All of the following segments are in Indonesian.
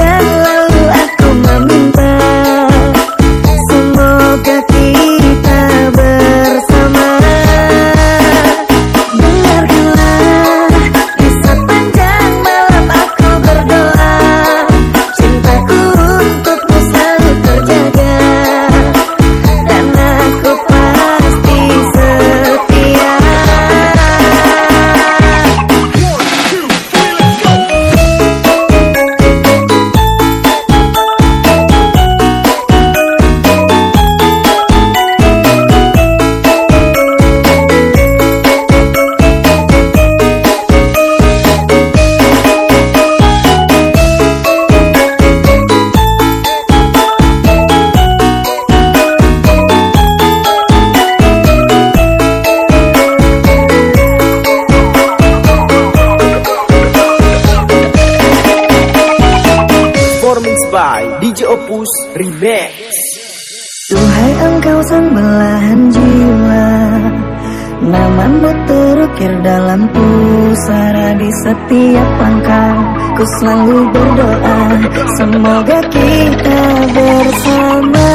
usted. Remix. Duhai engkau sang belahan jiwa Namamu terukir dalam pusara di setiap langkah. Ku selalu berdoa Semoga kita bersama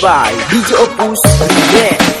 by DJ Opus Remix